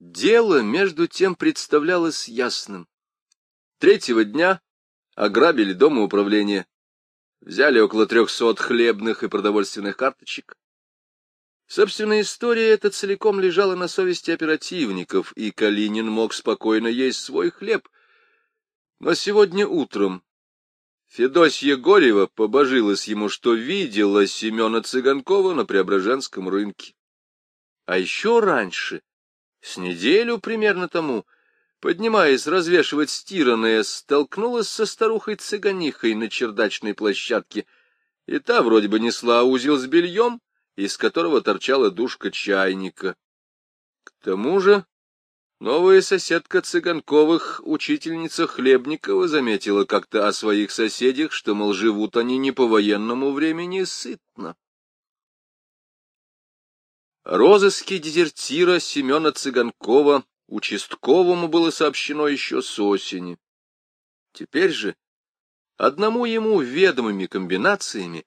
Дело, между тем, представлялось ясным. Третьего дня ограбили дома управления, взяли около трехсот хлебных и продовольственных карточек. Собственно, история эта целиком лежала на совести оперативников, и Калинин мог спокойно есть свой хлеб. Но сегодня утром Федосья Горева побожилась ему, что видела Семена Цыганкова на Преображенском рынке. А еще раньше, с неделю примерно тому, поднимаясь развешивать стиранное, столкнулась со старухой-цыганихой на чердачной площадке, и та вроде бы несла узел с бельем, из которого торчала душка чайника. К тому же Новая соседка Цыганковых, учительница Хлебникова, заметила как-то о своих соседях, что, мол, живут они не по военному времени сытно. Розыске дезертира Семена Цыганкова участковому было сообщено еще с осени. Теперь же одному ему ведомыми комбинациями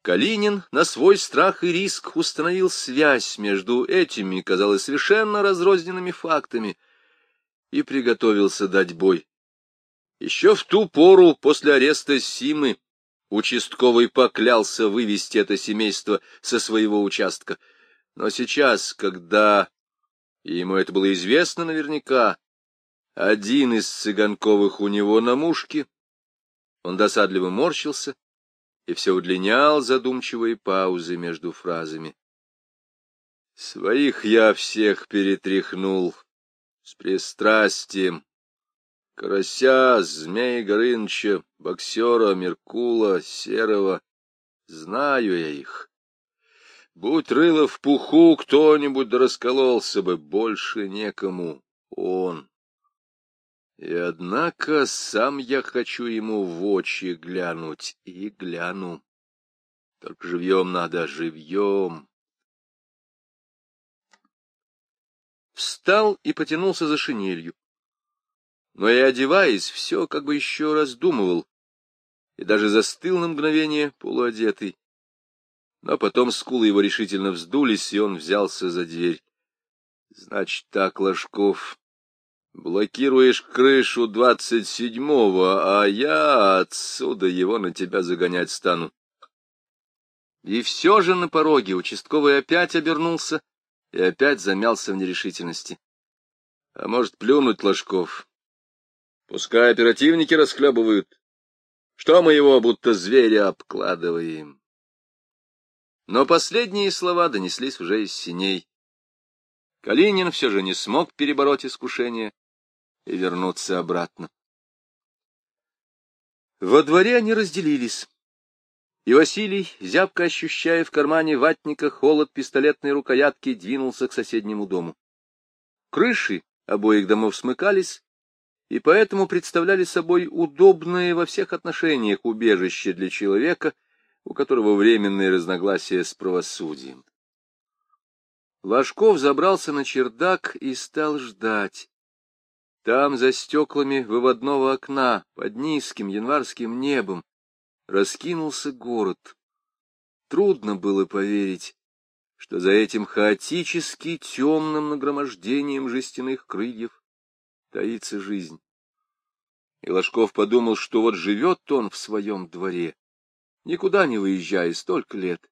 Калинин на свой страх и риск установил связь между этими, казалось, совершенно разрозненными фактами и приготовился дать бой. Еще в ту пору, после ареста Симы, участковый поклялся вывести это семейство со своего участка. Но сейчас, когда ему это было известно наверняка, один из цыганковых у него на мушке, он досадливо морщился, и все удлинял задумчивые паузы между фразами. Своих я всех перетряхнул с пристрастием. Карася, Змея Горыныча, боксера, Меркула, Серого. Знаю я их. Будь рыло в пуху, кто-нибудь да раскололся бы, больше некому. Он. И однако сам я хочу ему в очи глянуть, и гляну. Только живьем надо, живьем. Встал и потянулся за шинелью. Но и одеваясь, все как бы еще раздумывал, и даже застыл на мгновение полуодетый. Но потом скулы его решительно вздулись, и он взялся за дверь. Значит так, Ложков, Блокируешь крышу двадцать седьмого, а я отсюда его на тебя загонять стану. И все же на пороге участковый опять обернулся и опять замялся в нерешительности. А может, плюнуть Ложков? Пускай оперативники расхлебывают. Что мы его будто зверя обкладываем? Но последние слова донеслись уже из синей. Калинин все же не смог перебороть искушение и вернуться обратно. Во дворе они разделились. И Василий, зябко ощущая в кармане ватника холод пистолетной рукоятки, двинулся к соседнему дому. Крыши обоих домов смыкались, и поэтому представляли собой удобное во всех отношениях убежище для человека, у которого временные разногласия с правосудием. Ложков забрался на чердак и стал ждать. Там, за стеклами выводного окна, под низким январским небом, раскинулся город. Трудно было поверить, что за этим хаотически темным нагромождением жестяных крыльев таится жизнь. И Ложков подумал, что вот живет он в своем дворе, никуда не выезжая столько лет,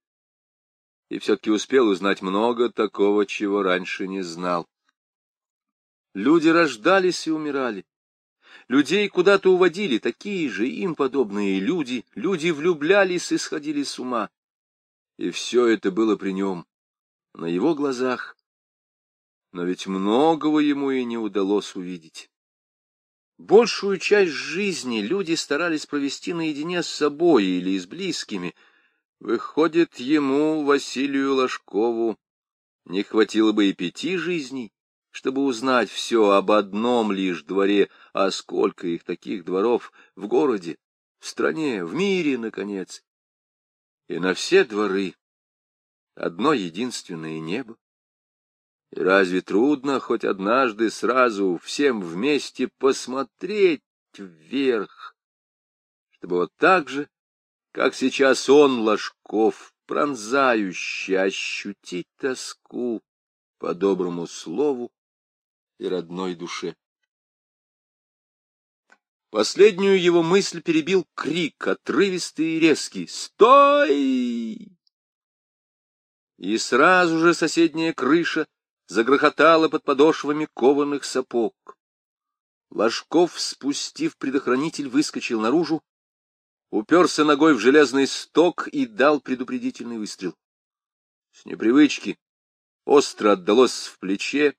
и все-таки успел узнать много такого, чего раньше не знал. Люди рождались и умирали. Людей куда-то уводили такие же им подобные люди. Люди влюблялись и сходили с ума. И все это было при нем, на его глазах. Но ведь многого ему и не удалось увидеть. Большую часть жизни люди старались провести наедине с собой или с близкими. Выходит, ему, Василию Ложкову, не хватило бы и пяти жизней, чтобы узнать все об одном лишь дворе, а сколько их таких дворов в городе, в стране, в мире, наконец. И на все дворы одно единственное небо. И разве трудно хоть однажды сразу всем вместе посмотреть вверх, чтобы вот так же, как сейчас он, Ложков, пронзающий, ощутить тоску по доброму слову и родной душе. Последнюю его мысль перебил крик, отрывистый и резкий «Стой!» И сразу же соседняя крыша загрохотала под подошвами кованых сапог. Ложков, спустив предохранитель, выскочил наружу, уперся ногой в железный сток и дал предупредительный выстрел. С непривычки остро отдалось в плече,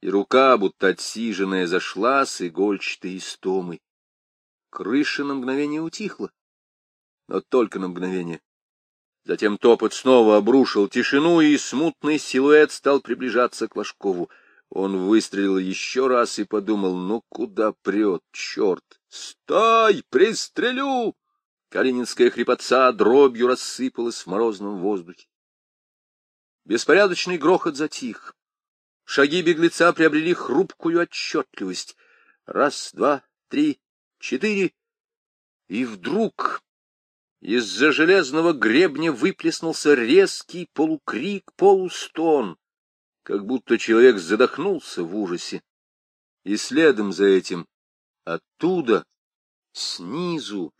и рука, будто отсиженная, зашла с игольчатой истомой. Крыша на мгновение утихла, но только на мгновение. Затем топот снова обрушил тишину, и смутный силуэт стал приближаться к Ложкову. Он выстрелил еще раз и подумал, ну куда прет, черт! Стой, пристрелю! Калининская хрипотца дробью рассыпалась в морозном воздухе. Беспорядочный грохот затих. Шаги беглеца приобрели хрупкую отчетливость. Раз, два, три, четыре. И вдруг из-за железного гребня выплеснулся резкий полукрик, полустон, как будто человек задохнулся в ужасе. И следом за этим, оттуда, снизу,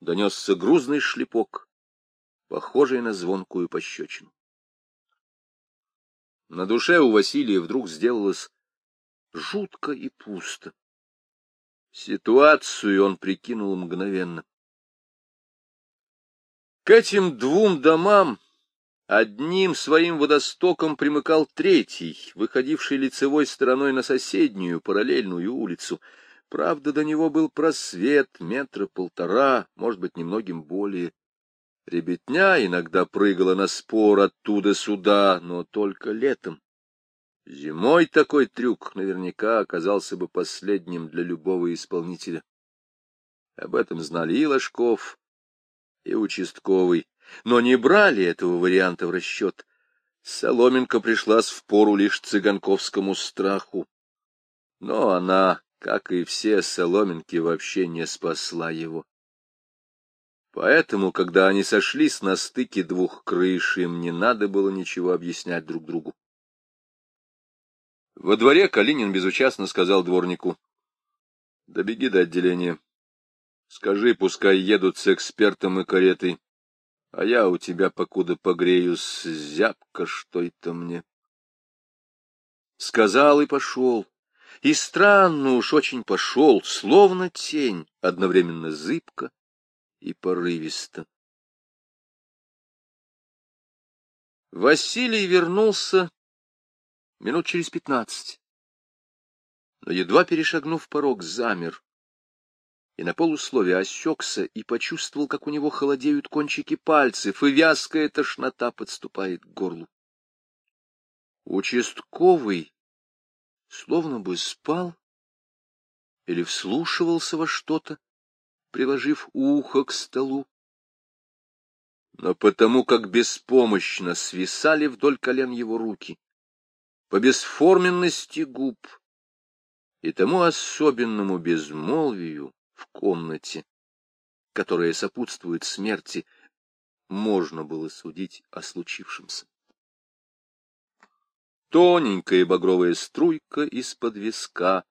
донесся грузный шлепок, похожий на звонкую пощечину. На душе у Василия вдруг сделалось жутко и пусто. Ситуацию он прикинул мгновенно. К этим двум домам одним своим водостоком примыкал третий, выходивший лицевой стороной на соседнюю параллельную улицу. Правда, до него был просвет метра полтора, может быть, немногим более. Ребятня иногда прыгала на спор оттуда сюда, но только летом. Зимой такой трюк наверняка оказался бы последним для любого исполнителя. Об этом знали и Ложков, и участковый, но не брали этого варианта в расчет. Соломенко пришлась в пору лишь цыганковскому страху. Но она, как и все соломинки, вообще не спасла его. Поэтому, когда они сошлись на стыке двух крыш, им не надо было ничего объяснять друг другу. Во дворе Калинин безучастно сказал дворнику. — Добеги до отделения. Скажи, пускай едут с экспертом и каретой, а я у тебя покуда погреюсь, зябко что это мне. Сказал и пошел. И странно уж очень пошел, словно тень, одновременно зыбко и порывисто. Василий вернулся минут через пятнадцать, но, едва перешагнув порог, замер и на полуслове осекся и почувствовал, как у него холодеют кончики пальцев, и вязкая тошнота подступает к горлу. Участковый словно бы спал или вслушивался во что-то, приложив ухо к столу. Но потому как беспомощно свисали вдоль колен его руки, по бесформенности губ и тому особенному безмолвию в комнате, которая сопутствует смерти, можно было судить о случившемся. Тоненькая багровая струйка из-под виска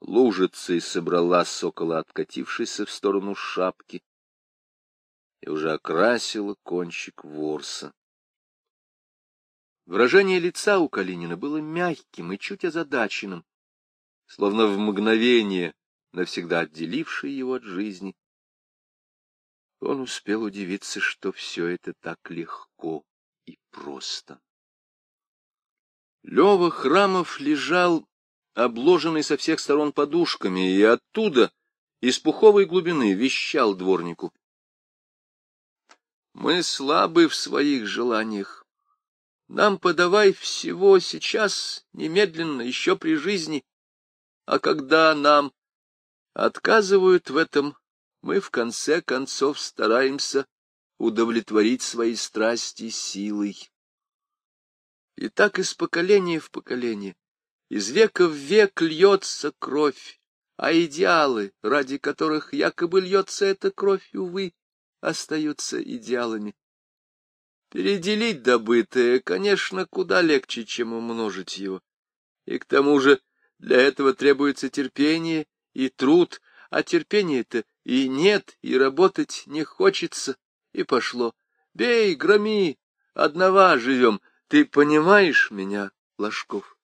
лужицей собралась около откатившейся в сторону шапки и уже окрасила кончик ворса. Выражение лица у Калинина было мягким и чуть озадаченным, словно в мгновение навсегда отделившее его от жизни. Он успел удивиться, что все это так легко и просто. Лева Храмов лежал обложенный со всех сторон подушками, и оттуда, из пуховой глубины, вещал дворнику. Мы слабы в своих желаниях. Нам подавай всего сейчас, немедленно, еще при жизни. А когда нам отказывают в этом, мы в конце концов стараемся удовлетворить свои страсти силой. И так из поколения в поколение из века в век льется кровь, а идеалы, ради которых якобы льется эта кровь, увы, остаются идеалами. Переделить добытое, конечно, куда легче, чем умножить его. И к тому же для этого требуется терпение и труд, а терпения-то и нет, и работать не хочется. И пошло. Бей, громи, одного живем. Ты понимаешь меня, Ложков?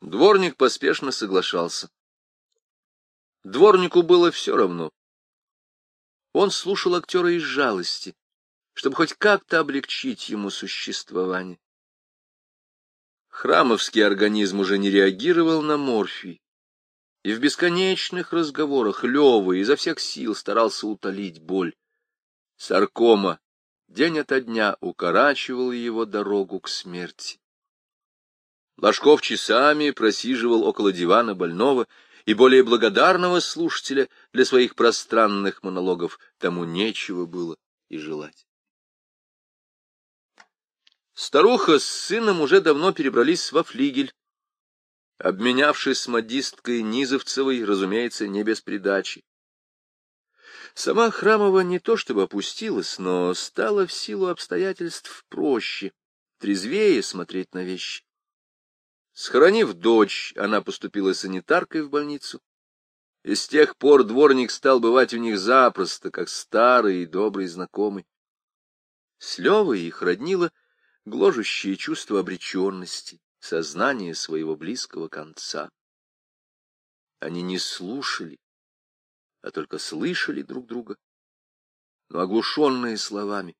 Дворник поспешно соглашался. Дворнику было все равно. Он слушал актера из жалости, чтобы хоть как-то облегчить ему существование. Храмовский организм уже не реагировал на морфий, и в бесконечных разговорах Лёва изо всех сил старался утолить боль. Саркома день ото дня укорачивал его дорогу к смерти. Ложков часами просиживал около дивана больного, и более благодарного слушателя для своих пространных монологов тому нечего было и желать. Старуха с сыном уже давно перебрались во флигель, обменявшись с модисткой Низовцевой, разумеется, не без придачи. Сама Храмова не то чтобы опустилась, но стала в силу обстоятельств проще, трезвее смотреть на вещи. Схоронив дочь, она поступила санитаркой в больницу. И с тех пор дворник стал бывать у них запросто, как старый и добрый знакомый. С Левой их роднило гложущее чувство обреченности, сознание своего близкого конца. Они не слушали, а только слышали друг друга, но оглушенные словами,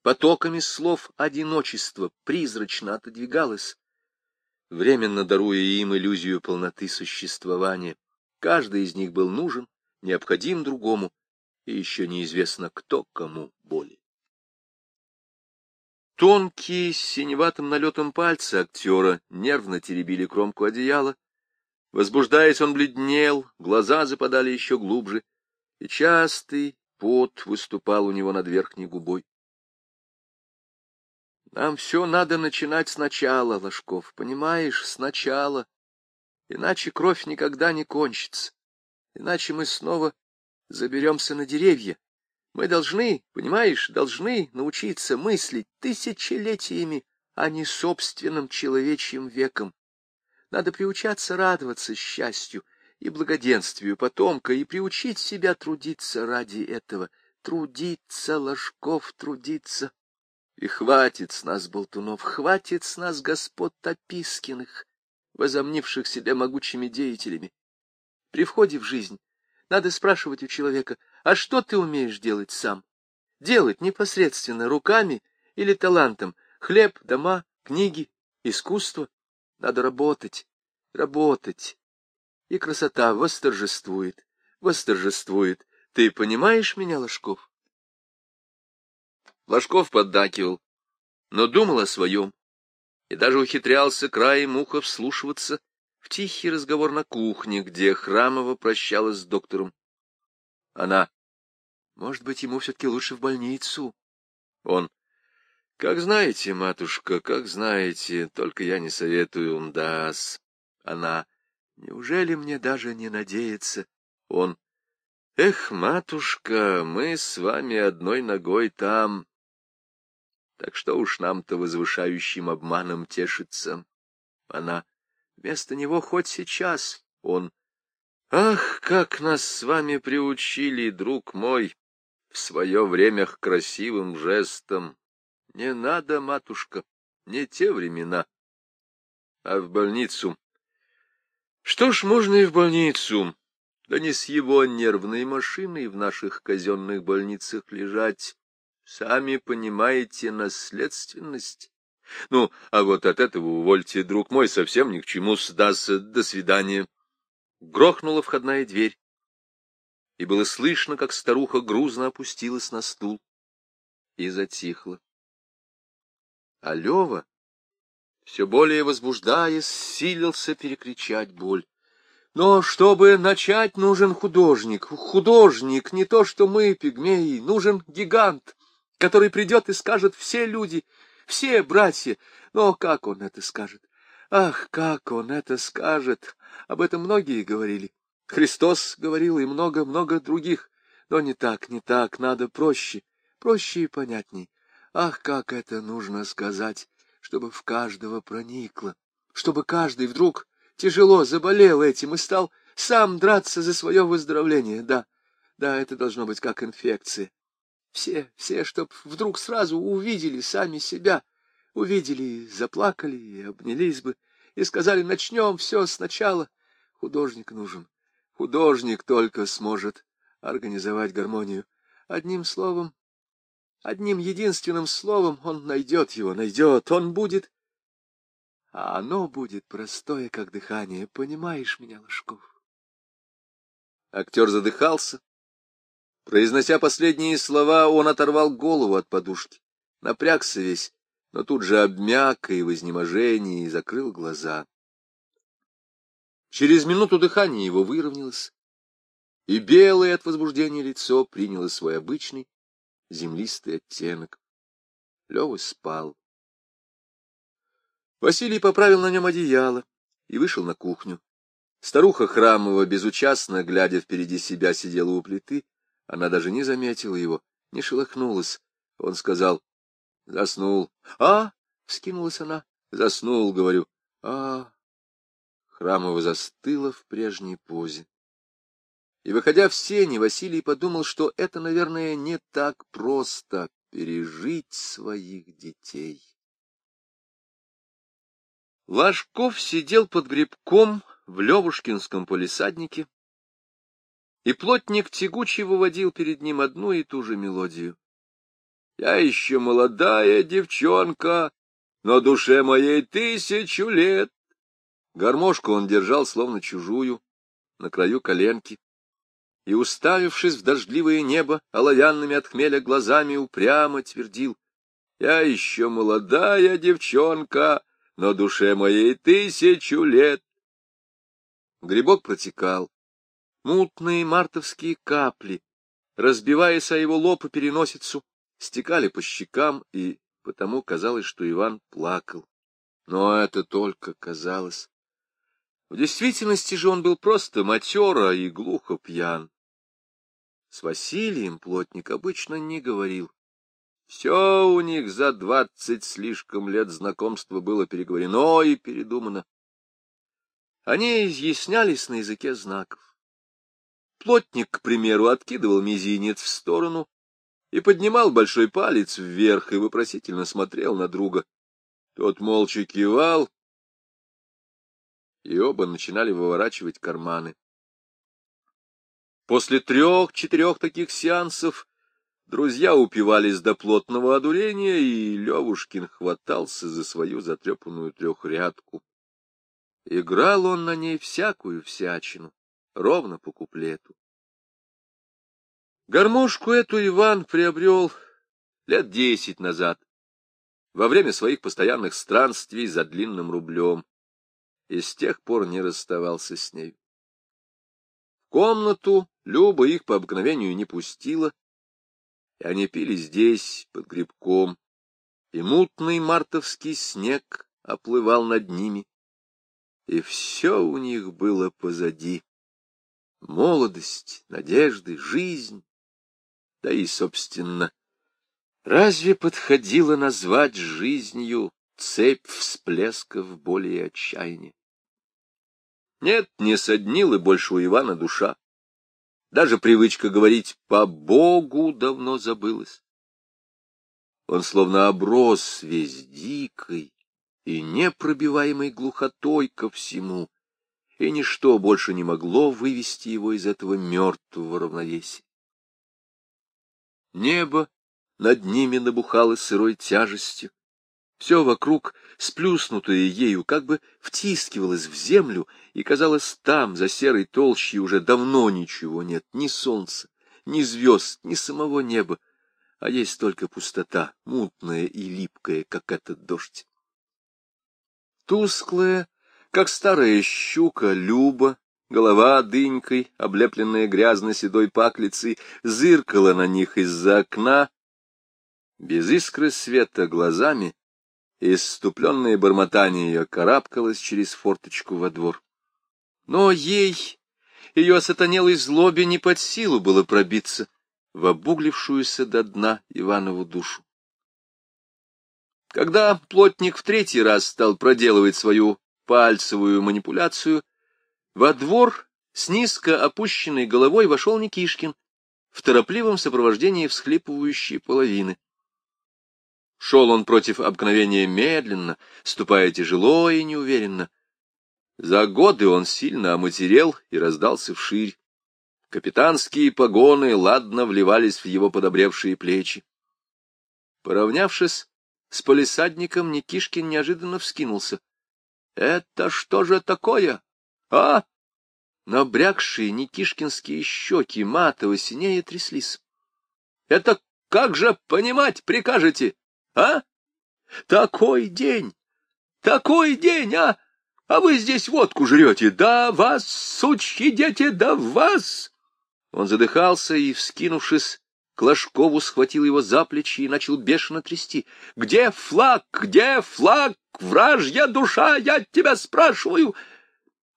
потоками слов одиночество призрачно отодвигалось, временно даруя им иллюзию полноты существования. Каждый из них был нужен, необходим другому, и еще неизвестно, кто кому более. Тонкие, с синеватым налетом пальцы актера нервно теребили кромку одеяла. Возбуждаясь, он бледнел, глаза западали еще глубже, и частый пот выступал у него над верхней губой. Нам все надо начинать сначала, Ложков, понимаешь, сначала. Иначе кровь никогда не кончится. Иначе мы снова заберемся на деревья. Мы должны, понимаешь, должны научиться мыслить тысячелетиями, а не собственным человечьим веком. Надо приучаться радоваться счастью и благоденствию потомка и приучить себя трудиться ради этого. Трудиться, Ложков, трудиться. И хватит с нас, болтунов, хватит с нас господ Топискиных, возомнивших себя могучими деятелями. При входе в жизнь надо спрашивать у человека, а что ты умеешь делать сам? Делать непосредственно руками или талантом, хлеб, дома, книги, искусство. Надо работать, работать. И красота восторжествует, восторжествует. Ты понимаешь меня, Ложков? Ложков поддакивал, но думал о своем, и даже ухитрялся краем уха вслушиваться в тихий разговор на кухне, где Храмова прощалась с доктором. Она. Может быть, ему все-таки лучше в больницу? Он. Как знаете, матушка, как знаете, только я не советую, ундас. Она. Неужели мне даже не надеяться? Он. Эх, матушка, мы с вами одной ногой там, так что уж нам-то возвышающим обманом тешится. Она. Вместо него хоть сейчас. Он. Ах, как нас с вами приучили, друг мой, в свое время красивым жестам. Не надо, матушка, не те времена. А в больницу. Что ж, можно и в больницу. Да не с его нервной машиной в наших казенных больницах лежать. Сами понимаете наследственность. Ну, а вот от этого увольте, друг мой, совсем ни к чему сдастся. До свидания. Грохнула входная дверь, и было слышно, как старуха грузно опустилась на стул и затихла. А Лева, все более возбуждаясь, силился перекричать боль. Но чтобы начать, нужен художник. Художник, не то что мы, пигмеи, нужен гигант который придет и скажет все люди, все братья. Но как он это скажет? Ах, как он это скажет! Об этом многие говорили. Христос говорил и много-много других. Но не так, не так, надо проще, проще и понятней. Ах, как это нужно сказать, чтобы в каждого проникло, чтобы каждый вдруг тяжело заболел этим и стал сам драться за свое выздоровление. Да, да, это должно быть как инфекция. Все, все, чтоб вдруг сразу увидели сами себя, увидели, заплакали и обнялись бы, и сказали, начнем все сначала. Художник нужен. Художник только сможет организовать гармонию. Одним словом, одним единственным словом он найдет его, найдет, он будет... А оно будет простое, как дыхание, понимаешь меня, Ложков? Актер задыхался. Произнося последние слова, он оторвал голову от подушки, напрягся весь, но тут же обмяк и в изнеможении закрыл глаза. Через минуту дыхание его выровнялось, и белое от возбуждения лицо приняло свой обычный землистый оттенок. Лёва спал. Василий поправил на нем одеяло и вышел на кухню. Старуха Храмова, безучастно глядя впереди себя, сидела у плиты. Она даже не заметила его, не шелохнулась. Он сказал, заснул. — А? — вскинулась она. — Заснул, говорю. — А? Храмова застыла в прежней позе. И, выходя в сени, Василий подумал, что это, наверное, не так просто пережить своих детей. Ложков сидел под грибком в Левушкинском полисаднике, и плотник тягуче выводил перед ним одну и ту же мелодию. «Я еще молодая девчонка, но душе моей тысячу лет». Гармошку он держал словно чужую, на краю коленки и, уставившись в дождливое небо, оловянными от хмеля глазами упрямо твердил, «Я еще молодая девчонка, но душе моей тысячу лет». Грибок протекал. Мутные мартовские капли, разбиваясь о его лоб и переносицу, стекали по щекам, и потому казалось, что Иван плакал. Но это только казалось. В действительности же он был просто матера и глухо пьян. С Василием плотник обычно не говорил. Все у них за двадцать слишком лет знакомства было переговорено и передумано. Они изъяснялись на языке знаков. Плотник, к примеру, откидывал мизинец в сторону и поднимал большой палец вверх и вопросительно смотрел на друга. Тот молча кивал, и оба начинали выворачивать карманы. После трех-четырех таких сеансов друзья упивались до плотного одурения, и Левушкин хватался за свою затрепанную трехрядку. Играл он на ней всякую всячину, ровно по куплету. Гармошку эту Иван приобрел лет десять назад, во время своих постоянных странствий за длинным рублем, и с тех пор не расставался с ней. В комнату Люба их по обыкновению не пустила, и они пили здесь, под грибком, и мутный мартовский снег оплывал над ними, и все у них было позади. Молодость, надежды, жизнь, да и, собственно, разве подходило назвать жизнью цепь всплесков боли и отчаяния? Нет, не соднила больше у Ивана душа. Даже привычка говорить «по Богу» давно забылась. Он словно оброс весь дикой и непробиваемой глухотой ко всему, и ничто больше не могло вывести его из этого мертвого равновесия. Небо над ними набухало сырой тяжестью, все вокруг, сплюснутое ею, как бы втискивалось в землю, и, казалось, там, за серой толщей, уже давно ничего нет, ни солнца, ни звезд, ни самого неба, а есть только пустота, мутная и липкая, как этот дождь. Тусклая, как старая щука, Люба, голова дынькой, облепленная грязно-седой паклицей, зыркала на них из-за окна, без искры света глазами, Исступленное бормотание ее карабкалось через форточку во двор. Но ей, ее осатанелой злобе, не под силу было пробиться в обуглившуюся до дна Иванову душу. Когда плотник в третий раз стал проделывать свою пальцевую манипуляцию, во двор с низко опущенной головой вошел Никишкин в торопливом сопровождении всхлипывающей половины. Шел он против обыкновения медленно, ступая тяжело и неуверенно. За годы он сильно оматерел и раздался вширь. Капитанские погоны ладно вливались в его подобревшие плечи. Поравнявшись с полисадником, Никишкин неожиданно вскинулся. — Это что же такое? А? Набрякшие Никишкинские щеки матово синее тряслись. — Это как же понимать прикажете? А? Такой день! Такой день, а! А вы здесь водку жрете! Да вас, сучьи дети, да вас! Он задыхался и, вскинувшись, Клашкову схватил его за плечи и начал бешено трясти. «Где флаг? Где флаг? Вражья душа, я тебя спрашиваю!»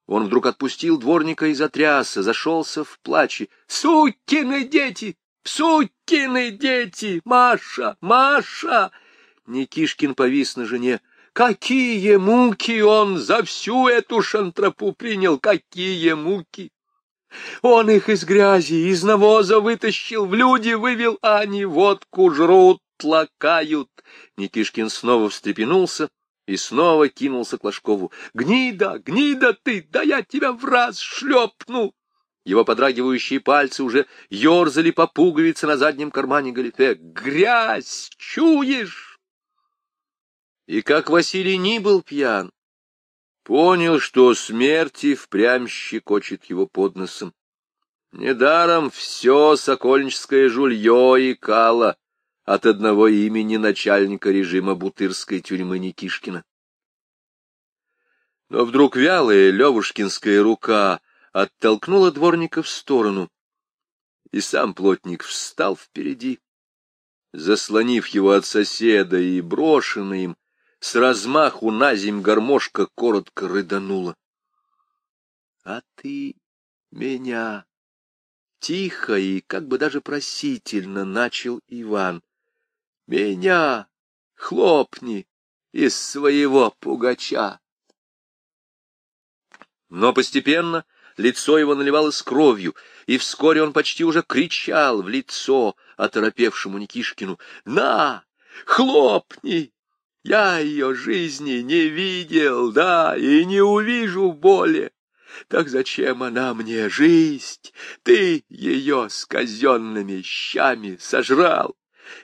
Он вдруг отпустил дворника и затрясся, зашелся в плаче. «Сукины дети! Сукины дети! Маша! Маша!» Никишкин повис на жене. Какие муки он за всю эту шантропу принял! Какие муки! Он их из грязи, из навоза вытащил, в люди вывел, а они водку жрут, лакают. Никишкин снова встрепенулся и снова кинулся к Ложкову. «Гнида, гнида ты! Да я тебя в раз шлепну!» Его подрагивающие пальцы уже ерзали по пуговице на заднем кармане галифе. «Грязь! Чуешь?» И как Василий не был пьян, понял, что смерти впрямь щекочет его под носом. Недаром все сокольническое жулье кало от одного имени начальника режима Бутырской тюрьмы Никишкина. Но вдруг вялая левушкинская рука оттолкнула дворника в сторону, и сам плотник встал впереди, заслонив его от соседа и брошенный им, с размаху на земь гармошка коротко рыданула. — А ты меня... Тихо и как бы даже просительно начал Иван. — Меня хлопни из своего пугача. Но постепенно лицо его наливалось кровью, и вскоре он почти уже кричал в лицо оторопевшему Никишкину. — На, хлопни! Я ее жизни не видел, да, и не увижу более. Так зачем она мне, жизнь? Ты ее с казенными щами сожрал.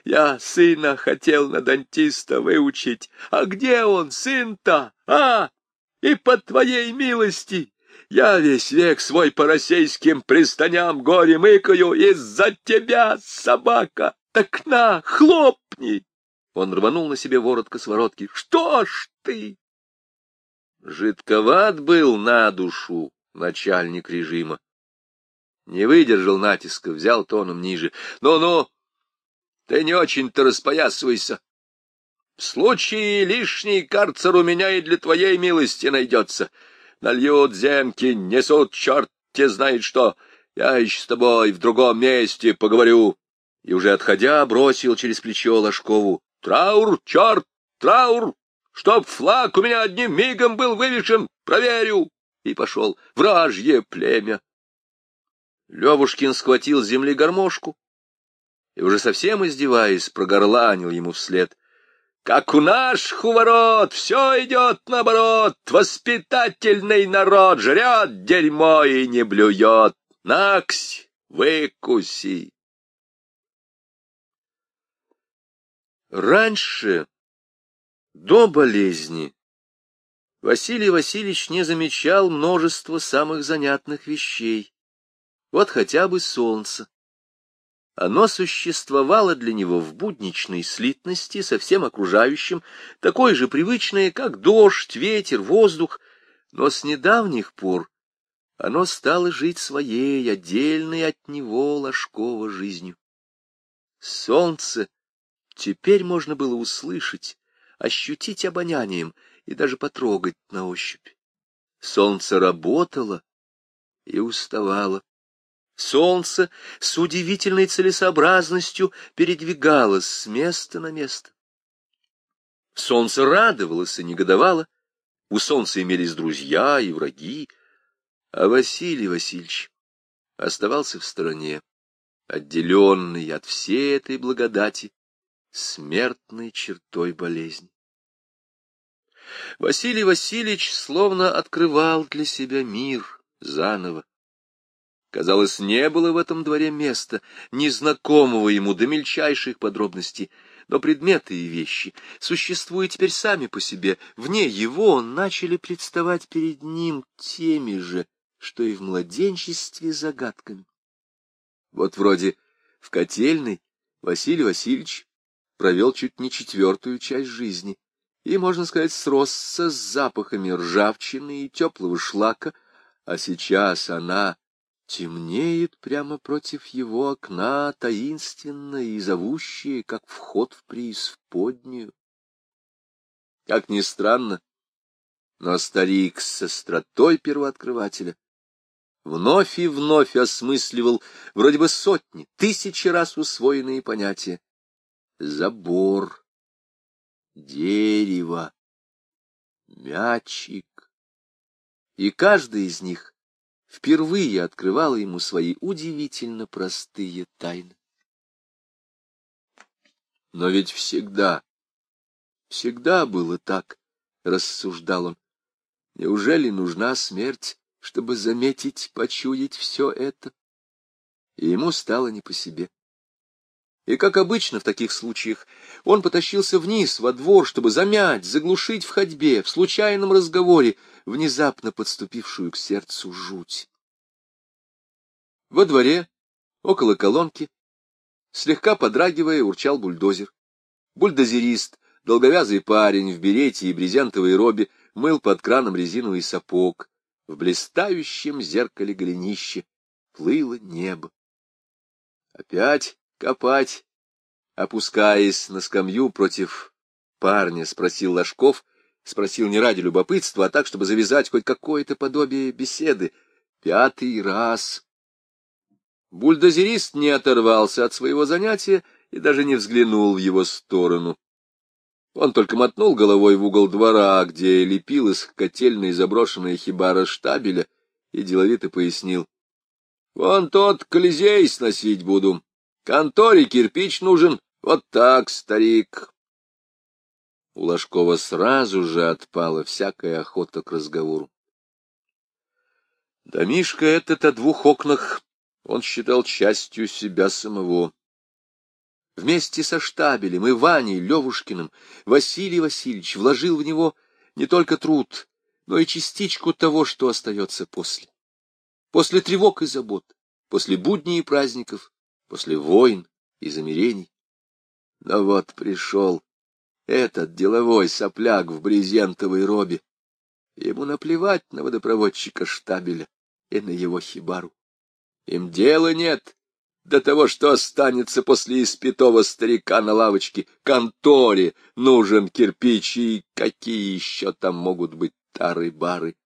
Я сына хотел на дантиста выучить. А где он, сын-то, а? И по твоей милости я весь век свой по российским пристаням горе мыкаю из-за тебя, собака. Так на, хлопни! Он рванул на себе ворот косоворотки. «Что ж ты?» Жидковат был на душу начальник режима. Не выдержал натиска, взял тоном ниже. «Ну-ну, ты не очень-то распоясывайся. В случае лишний карцер у меня и для твоей милости найдется. Нальют земки, несут черт те знает что. Я еще с тобой в другом месте поговорю». И уже отходя, бросил через плечо Ложкову. Траур, черт, траур! Чтоб флаг у меня одним мигом был вывешен, проверю! И пошел вражье племя. Левушкин схватил с земли гармошку и, уже совсем издеваясь, прогорланил ему вслед. Как у наших у ворот, все идет наоборот, воспитательный народ жрет дерьмо и не блюет. Наксь, выкуси. Раньше, до болезни, Василий Васильевич не замечал множества самых занятных вещей. Вот хотя бы солнце. Оно существовало для него в будничной слитности со всем окружающим, такое же привычное, как дождь, ветер, воздух, но с недавних пор оно стало жить своей, отдельной от него ложково жизнью. Солнце Теперь можно было услышать, ощутить обонянием и даже потрогать на ощупь. Солнце работало и уставало. Солнце с удивительной целесообразностью передвигалось с места на место. Солнце радовалось и негодовало, у солнца имелись друзья и враги, а Василий Васильевич оставался в стороне, отделенный от всей этой благодати смертной чертой болезни. Василий Васильевич словно открывал для себя мир заново. Казалось, не было в этом дворе места, незнакомого ему до мельчайших подробностей, но предметы и вещи, существуя теперь сами по себе, вне его, начали представать перед ним теми же, что и в младенчестве загадками. Вот вроде в котельной Василий Васильевич провел чуть не четвертую часть жизни и, можно сказать, сросся с запахами ржавчины и теплого шлака, а сейчас она темнеет прямо против его окна, таинственная и зовущая, как вход в преисподнюю. Как ни странно, но старик с остротой первооткрывателя вновь и вновь осмысливал вроде бы сотни, тысячи раз усвоенные понятия. Забор, дерево, мячик. И каждый из них впервые открывала ему свои удивительно простые тайны. Но ведь всегда, всегда было так, — рассуждал он. Неужели нужна смерть, чтобы заметить, почуять все это? И ему стало не по себе. И, как обычно в таких случаях, он потащился вниз, во двор, чтобы замять, заглушить в ходьбе, в случайном разговоре, внезапно подступившую к сердцу жуть. Во дворе, около колонки, слегка подрагивая, урчал бульдозер. Бульдозерист, долговязый парень в берете и брезентовой робе, мыл под краном резиновый сапог. В блистающем зеркале голенище плыло небо. Опять копать? Опускаясь на скамью против парня, спросил Ложков, спросил не ради любопытства, а так, чтобы завязать хоть какое-то подобие беседы. Пятый раз. Бульдозерист не оторвался от своего занятия и даже не взглянул в его сторону. Он только мотнул головой в угол двора, где лепилась котельная заброшенная хибара штабеля, и деловито пояснил. — Вон тот колизей сносить буду. Конторе кирпич нужен. Вот так, старик. У Ложкова сразу же отпала всякая охота к разговору. Домишка этот о двух окнах он считал частью себя самого. Вместе со штабелем и Ваней Левушкиным Василий Васильевич вложил в него не только труд, но и частичку того, что остается после. После тревог и забот, после будней и праздников, после войн и замирений. Но вот пришел этот деловой сопляк в брезентовой робе. Ему наплевать на водопроводчика штабеля и на его хибару. Им дела нет до того, что останется после испитого старика на лавочке. Конторе нужен кирпич и какие еще там могут быть тары-бары.